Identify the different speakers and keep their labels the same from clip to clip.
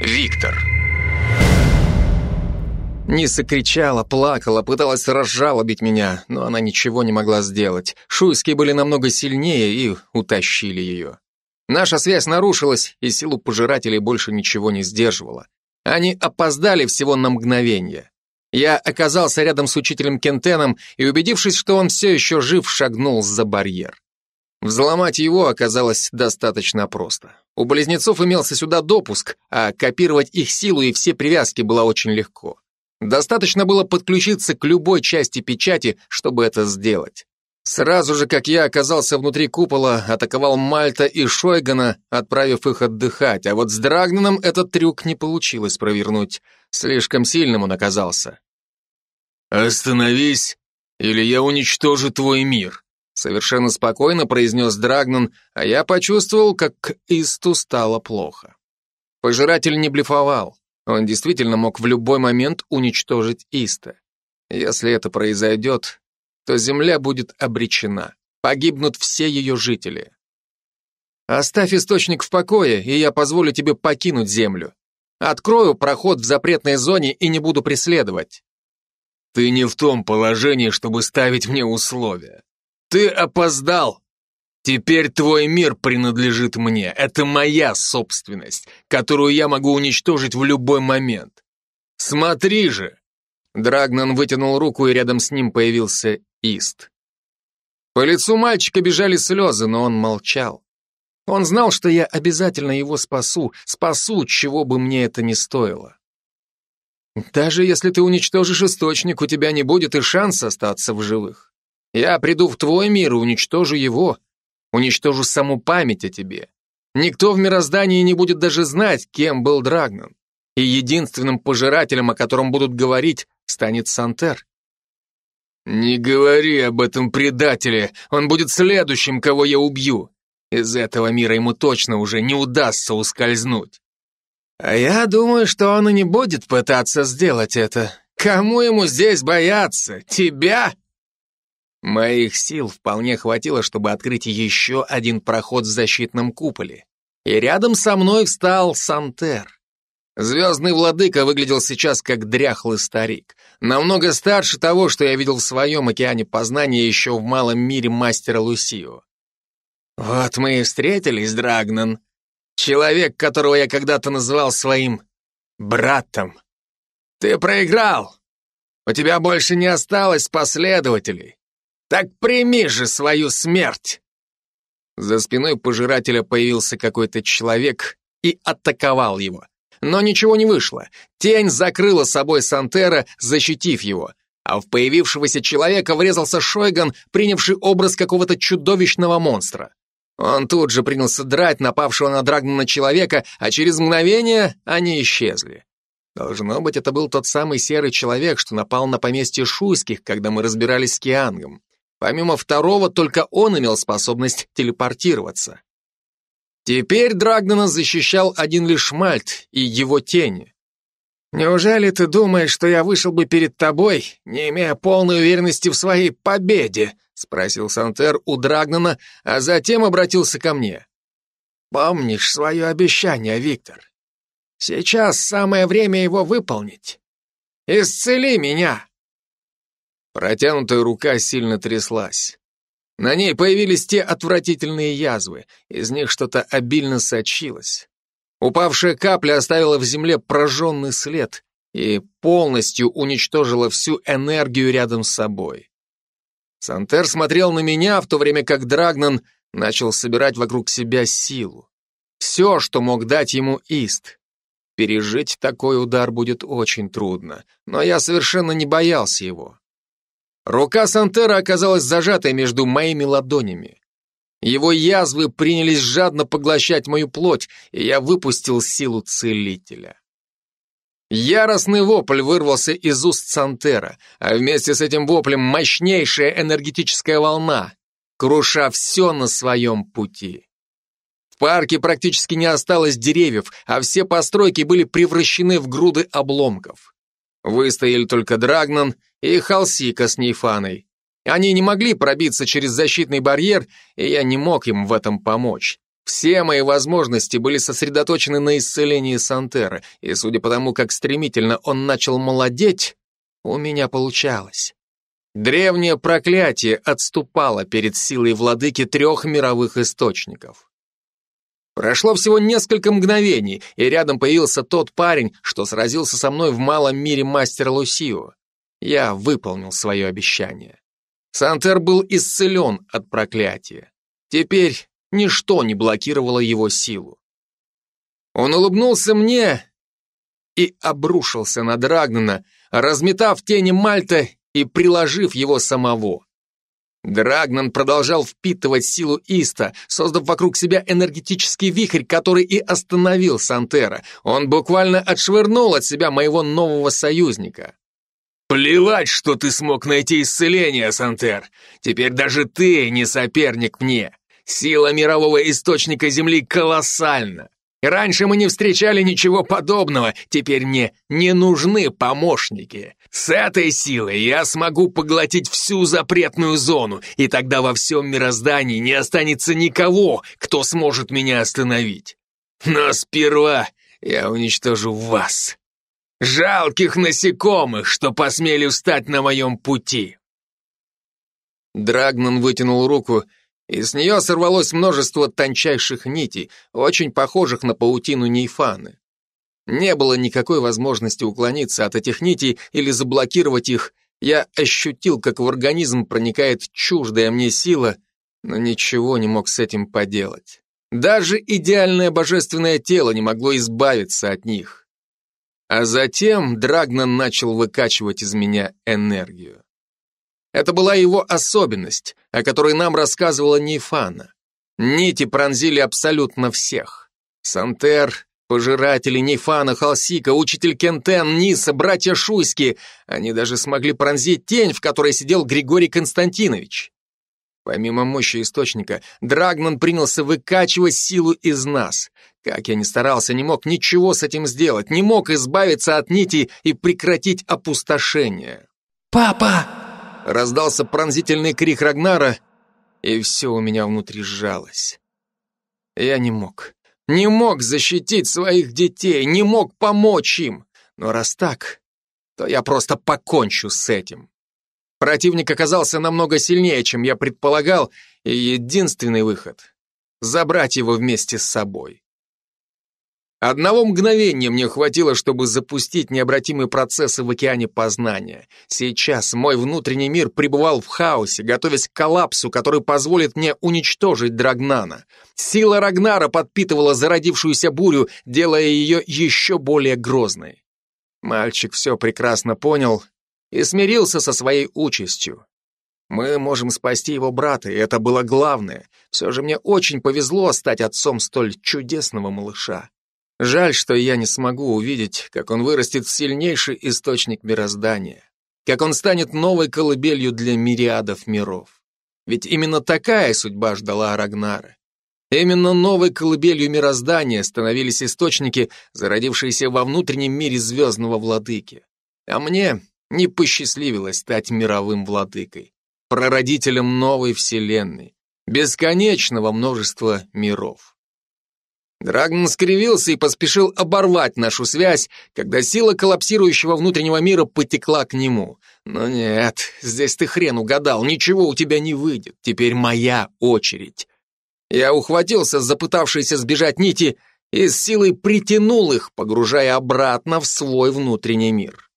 Speaker 1: Виктор.
Speaker 2: Ниса кричала, плакала, пыталась разжалобить меня, но она ничего не могла сделать. Шуйские были намного сильнее и утащили ее. Наша связь нарушилась, и силу пожирателей больше ничего не сдерживала. Они опоздали всего на мгновение. Я оказался рядом с учителем Кентеном и, убедившись, что он все еще жив, шагнул за барьер. Взломать его оказалось достаточно просто. У близнецов имелся сюда допуск, а копировать их силу и все привязки было очень легко. Достаточно было подключиться к любой части печати, чтобы это сделать. Сразу же, как я оказался внутри купола, атаковал Мальта и Шойгана, отправив их отдыхать, а вот с Драгнаном этот трюк не получилось провернуть. Слишком сильным он оказался.
Speaker 3: «Остановись, или я уничтожу твой мир»,
Speaker 2: совершенно спокойно произнес Драгнан, а я почувствовал, как Исту стало плохо. Пожиратель не блефовал. Он действительно мог в любой момент уничтожить Иста. Если это произойдет, то Земля будет обречена. Погибнут все ее жители. Оставь источник в покое, и я позволю тебе покинуть Землю. Открою проход в запретной зоне и не буду преследовать.
Speaker 3: Ты не в том положении, чтобы ставить мне условия. Ты опоздал. Теперь твой мир принадлежит мне. Это моя собственность, которую я могу уничтожить в любой момент. Смотри же.
Speaker 2: Драгнан вытянул руку, и рядом с ним появился Ист. По лицу мальчика бежали слезы, но он молчал. Он знал, что я обязательно его спасу, спасу, чего бы мне это ни стоило. Даже если ты уничтожишь источник, у тебя не будет и шанса остаться в живых. Я приду в твой мир и уничтожу его, уничтожу саму память о тебе. Никто в мироздании не будет даже знать, кем был Драгнан. И единственным пожирателем, о котором будут говорить, станет Сантер.
Speaker 3: «Не говори об этом предателе, он будет следующим, кого я убью. Из этого мира ему точно уже не удастся ускользнуть».
Speaker 2: «А я думаю, что он и не будет пытаться сделать это. Кому ему здесь бояться? Тебя?» Моих сил вполне хватило, чтобы открыть еще один проход в защитном куполе. И рядом со мной встал Сантер. Звездный владыка выглядел сейчас как дряхлый старик. Намного старше того, что я видел в своем океане познания еще в малом мире мастера Лусио. Вот мы и встретились, Драгнан. Человек, которого я когда-то называл своим братом. Ты проиграл. У тебя больше не осталось последователей. Так прими же свою смерть!» За спиной пожирателя появился какой-то человек и атаковал его. Но ничего не вышло. Тень закрыла собой Сантера, защитив его. А в появившегося человека врезался Шойган, принявший образ какого-то чудовищного монстра. Он тут же принялся драть напавшего на Драгнана человека, а через мгновение они исчезли. Должно быть, это был тот самый серый человек, что напал на поместье Шуйских, когда мы разбирались с Киангом. Помимо второго, только он имел способность телепортироваться. Теперь Драгнана защищал один лишь Мальт и его тени. «Неужели ты думаешь, что я вышел бы перед тобой, не имея полной уверенности в своей победе?» — спросил Сантер у Драгнана, а затем обратился ко мне. «Помнишь свое обещание, Виктор? Сейчас самое время его выполнить. Исцели меня!» Протянутая рука сильно тряслась. На ней появились те отвратительные язвы, из них что-то обильно сочилось. Упавшая капля оставила в земле прожженный след и полностью уничтожила всю энергию рядом с собой. Сантер смотрел на меня, в то время как Драгнан начал собирать вокруг себя силу. Все, что мог дать ему Ист. Пережить такой удар будет очень трудно, но я совершенно не боялся его. Рука Сантера оказалась зажатой между моими ладонями. Его язвы принялись жадно поглощать мою плоть, и я выпустил силу целителя. Яростный вопль вырвался из уст Сантера, а вместе с этим воплем мощнейшая энергетическая волна, круша все на своем пути. В парке практически не осталось деревьев, а все постройки были превращены в груды обломков. Выстояли только Драгнан и Халсика с Нейфаной. Они не могли пробиться через защитный барьер, и я не мог им в этом помочь. Все мои возможности были сосредоточены на исцелении Сантера, и судя по тому, как стремительно он начал молодеть, у меня получалось. Древнее проклятие отступало перед силой владыки трех мировых источников. Прошло всего несколько мгновений, и рядом появился тот парень, что сразился со мной в малом мире мастера Лусио. Я выполнил свое обещание. Сантер был исцелен от проклятия. Теперь ничто не блокировало его силу. Он улыбнулся мне и обрушился на Драгнана, разметав тени Мальта и приложив его самого. Драгнан продолжал впитывать силу Иста, создав вокруг себя энергетический вихрь, который и остановил Сантера. Он буквально отшвырнул от себя моего нового союзника. «Плевать, что ты смог найти исцеление, Сантер. Теперь даже ты не соперник мне. Сила мирового источника Земли колоссальна. Раньше мы не встречали ничего подобного, теперь мне не нужны помощники. С этой силой я смогу поглотить всю запретную зону, и тогда во всем мироздании не останется никого, кто сможет меня остановить. Но сперва я уничтожу вас. Жалких насекомых, что посмели встать на моем пути. Драгнан вытянул руку и с нее сорвалось множество тончайших нитей, очень похожих на паутину нейфаны. Не было никакой возможности уклониться от этих нитей или заблокировать их. Я ощутил, как в организм проникает чуждая мне сила, но ничего не мог с этим поделать. Даже идеальное божественное тело не могло избавиться от них. А затем Драгнан начал выкачивать из меня энергию. Это была его особенность, о которой нам рассказывала Нейфана. Нити пронзили абсолютно всех. Сантер, пожиратели Нейфана, Халсика, учитель Кентен, Ниса, братья Шуйски. Они даже смогли пронзить тень, в которой сидел Григорий Константинович. Помимо мощи источника, Драгман принялся выкачивать силу из нас. Как я ни старался, не мог ничего с этим сделать, не мог избавиться от нити и прекратить опустошение.
Speaker 3: «Папа!»
Speaker 2: Раздался пронзительный крик Рагнара, и все у меня внутри сжалось. Я не мог. Не мог защитить своих детей, не мог помочь им. Но раз так, то я просто покончу с этим. Противник оказался намного сильнее, чем я предполагал, и единственный выход — забрать его вместе с собой. Одного мгновения мне хватило, чтобы запустить необратимые процессы в океане познания. Сейчас мой внутренний мир пребывал в хаосе, готовясь к коллапсу, который позволит мне уничтожить Драгнана. Сила Рагнара подпитывала зародившуюся бурю, делая ее еще более грозной. Мальчик все прекрасно понял и смирился со своей участью. Мы можем спасти его брата, и это было главное. Все же мне очень повезло стать отцом столь чудесного малыша. Жаль, что я не смогу увидеть, как он вырастет сильнейший источник мироздания, как он станет новой колыбелью для мириадов миров. Ведь именно такая судьба ждала Рагнара. Именно новой колыбелью мироздания становились источники, зародившиеся во внутреннем мире звездного владыки. А мне не посчастливилось стать мировым владыкой, прародителем новой вселенной, бесконечного множества миров. Драгн скривился и поспешил оборвать нашу связь, когда сила коллапсирующего внутреннего мира потекла к нему. Но нет, здесь ты хрен угадал, ничего у тебя не выйдет, теперь моя очередь. Я ухватился за пытавшиеся сбежать нити и с силой притянул их, погружая обратно в свой внутренний мир.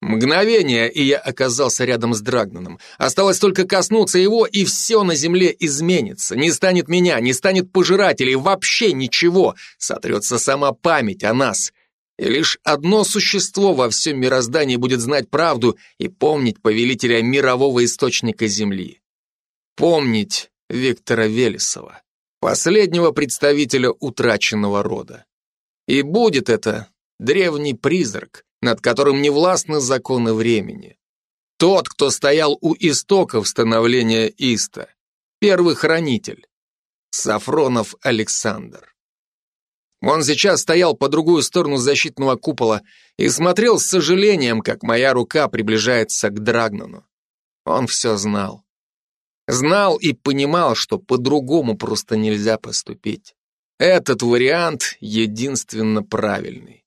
Speaker 2: Мгновение, и я оказался рядом с Драгнаном. Осталось только коснуться его, и все на земле изменится. Не станет меня, не станет пожирателей, вообще ничего. Сотрется сама память о нас. И лишь одно существо во всем мироздании будет знать правду и помнить повелителя мирового источника Земли. Помнить Виктора Велесова, последнего представителя утраченного рода. И будет это древний призрак, над которым не властны законы времени. Тот, кто стоял у истоков становления Иста, первый хранитель, Сафронов Александр. Он сейчас стоял по другую сторону защитного купола и смотрел с сожалением, как моя рука приближается к Драгнану. Он все знал. Знал и понимал, что по-другому просто нельзя поступить. Этот вариант единственно правильный.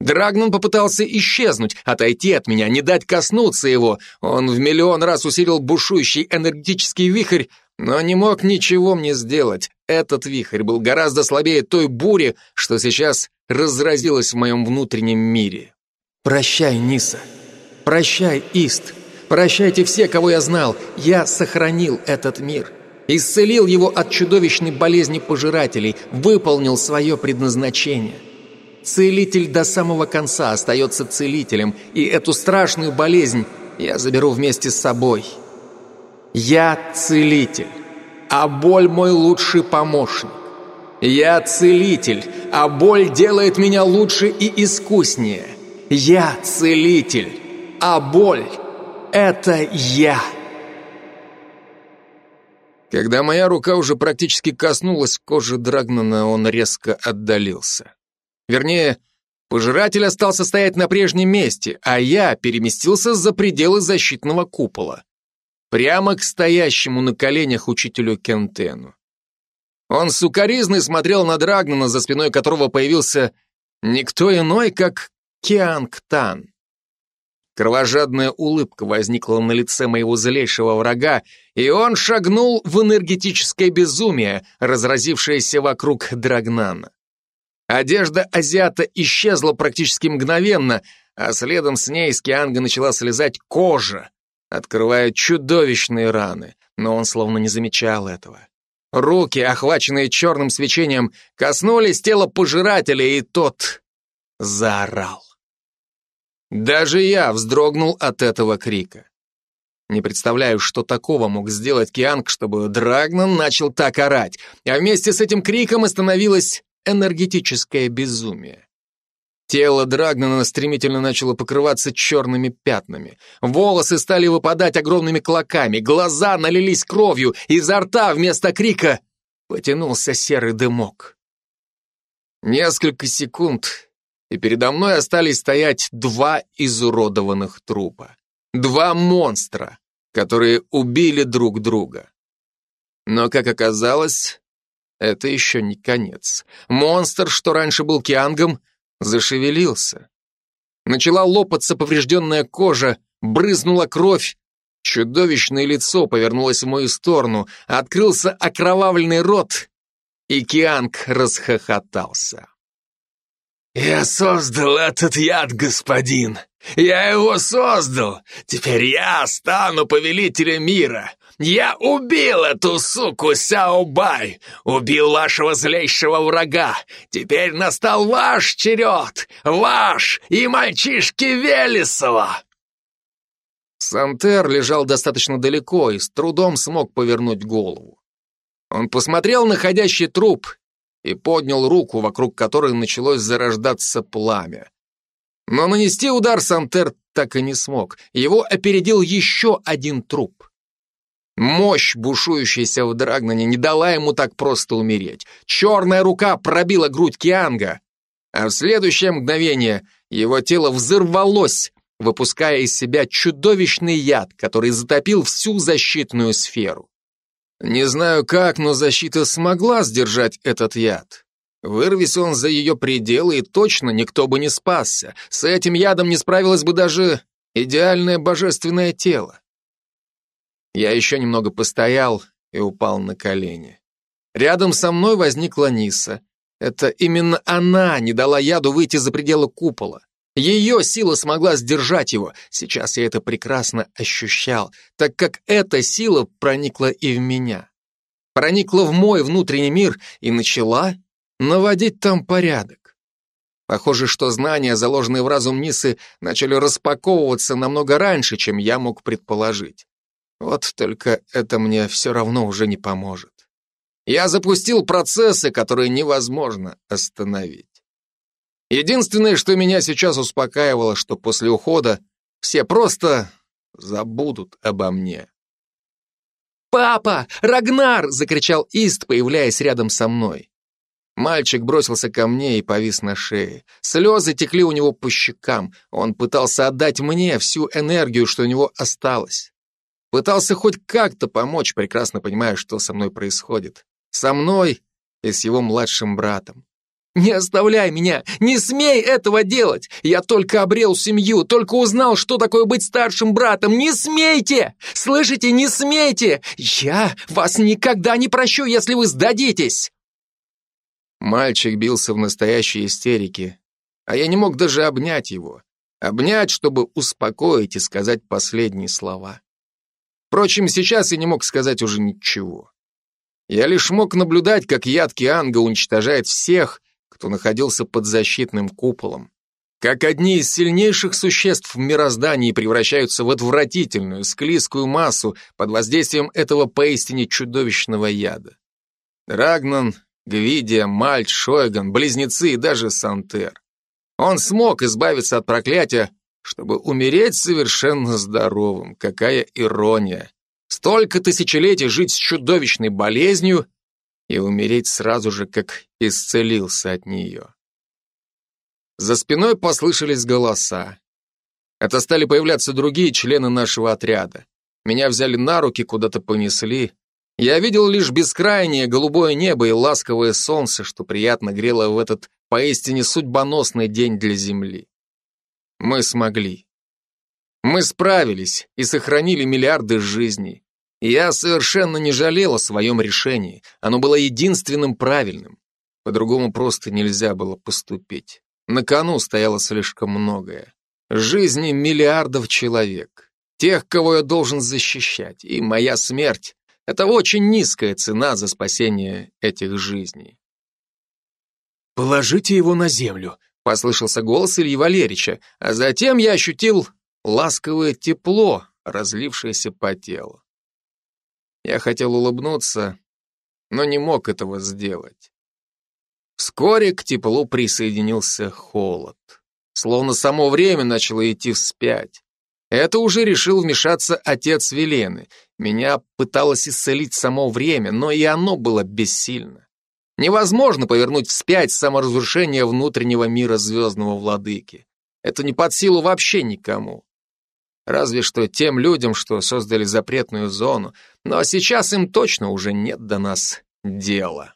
Speaker 2: Драгнан попытался исчезнуть, отойти от меня, не дать коснуться его. Он в миллион раз усилил бушующий энергетический вихрь, но не мог ничего мне сделать. Этот вихрь был гораздо слабее той бури, что сейчас разразилась в моем внутреннем мире. «Прощай, Ниса. Прощай, Ист. Прощайте все, кого я знал. Я сохранил этот мир. Исцелил его от чудовищной болезни пожирателей, выполнил свое предназначение». Целитель до самого конца остается целителем, и эту страшную болезнь я заберу вместе с собой. Я целитель, а боль мой лучший помощник. Я целитель, а боль делает меня лучше и искуснее. Я целитель, а боль — это я. Когда моя рука уже практически коснулась кожи Драгнана, он резко отдалился. Вернее, пожиратель остался стоять на прежнем месте, а я переместился за пределы защитного купола. Прямо к стоящему на коленях учителю Кентену. Он сукоризный смотрел на Драгнана, за спиной которого появился никто иной, как Кианг Тан. Кровожадная улыбка возникла на лице моего злейшего врага, и он шагнул в энергетическое безумие, разразившееся вокруг Драгнана. Одежда азиата исчезла практически мгновенно, а следом с ней с Кианга начала слезать кожа, открывая чудовищные раны, но он словно не замечал этого. Руки, охваченные черным свечением, коснулись тела пожирателя, и тот заорал. Даже я вздрогнул от этого крика. Не представляю, что такого мог сделать Кианг, чтобы Драгнан начал так орать, а вместе с этим криком остановилось энергетическое безумие. Тело Драгнана стремительно начало покрываться черными пятнами. Волосы стали выпадать огромными клоками, глаза налились кровью, изо рта вместо крика потянулся серый дымок. Несколько секунд, и передо мной остались стоять два изуродованных трупа. Два монстра, которые убили друг друга. Но, как оказалось, это еще не конец. Монстр, что раньше был Киангом, зашевелился. Начала лопаться поврежденная кожа, брызнула кровь. Чудовищное лицо повернулось в мою сторону, открылся окровавленный рот, и Кианг расхохотался. «Я создал этот яд, господин! Я его создал! Теперь я стану повелителем мира! Я убил эту суку Сяобай! Убил вашего злейшего врага! Теперь настал ваш черед! Ваш и мальчишки Велесова!» Сантер лежал достаточно далеко и с трудом смог повернуть голову. Он посмотрел на ходящий труп и поднял руку, вокруг которой началось зарождаться пламя. Но нанести удар Сантер так и не смог. Его опередил еще один труп. Мощь, бушующаяся в Драгнане, не дала ему так просто умереть. Черная рука пробила грудь Кианга, а в следующее мгновение его тело взорвалось, выпуская из себя чудовищный яд, который затопил всю защитную сферу. Не знаю как, но защита смогла сдержать этот яд. Вырвись он за ее пределы, и точно никто бы не спасся. С этим ядом не справилось бы даже идеальное божественное тело. Я еще немного постоял и упал на колени. Рядом со мной возникла Ниса. Это именно она не дала яду выйти за пределы купола. Ее сила смогла сдержать его. Сейчас я это прекрасно ощущал, так как эта сила проникла и в меня. Проникла в мой внутренний мир и начала наводить там порядок. Похоже, что знания, заложенные в разум Нисы, начали распаковываться намного раньше, чем я мог предположить. Вот только это мне все равно уже не поможет. Я запустил процессы, которые невозможно остановить. Единственное, что меня сейчас успокаивало, что после ухода все просто забудут обо мне. «Папа! Рагнар!» — закричал Ист, появляясь рядом со мной. Мальчик бросился ко мне и повис на шее. Слезы текли у него по щекам. Он пытался отдать мне всю энергию, что у него осталось. Пытался хоть как-то помочь, прекрасно понимая, что со мной происходит. Со мной и с его младшим братом. «Не оставляй меня! Не смей этого делать! Я только обрел семью, только узнал, что такое быть старшим братом! Не смейте! Слышите, не смейте! Я вас никогда не прощу, если вы сдадитесь!» Мальчик бился в настоящей истерике, а я не мог даже обнять его. Обнять, чтобы успокоить и сказать последние слова. Впрочем, сейчас я не мог сказать уже ничего. Я лишь мог наблюдать, как ядкий Анга уничтожает всех, кто находился под защитным куполом. Как одни из сильнейших существ в мироздании превращаются в отвратительную, склизкую массу под воздействием этого поистине чудовищного яда. Рагнан, Гвидия, Мальч, Шойган, Близнецы и даже Сантер. Он смог избавиться от проклятия, чтобы умереть совершенно здоровым. Какая ирония. Столько тысячелетий жить с чудовищной болезнью и умереть сразу же, как исцелился от нее. За спиной послышались голоса. Это стали появляться другие члены нашего отряда. Меня взяли на руки, куда-то понесли. Я видел лишь бескрайнее голубое небо и ласковое солнце, что приятно грело в этот поистине судьбоносный день для Земли. Мы смогли. Мы справились и сохранили миллиарды жизней. Я совершенно не жалел о своем решении. Оно было единственным правильным. По-другому просто нельзя было поступить. На кону стояло слишком многое. Жизни миллиардов человек. Тех, кого я должен защищать. И моя смерть — это очень низкая цена за спасение этих жизней. «Положите его на землю», — послышался голос Ильи Валерьевича, а затем я ощутил ласковое тепло, разлившееся по телу. Я хотел улыбнуться, но не мог этого сделать. Вскоре к теплу присоединился холод. Словно само время начало идти вспять. Это уже решил вмешаться отец Велены. Меня пыталось исцелить само время, но и оно было бессильно. Невозможно повернуть вспять саморазрушение внутреннего мира звездного владыки. Это не под силу вообще никому. Разве что тем людям, что создали запретную зону, но сейчас им точно уже нет до нас дела.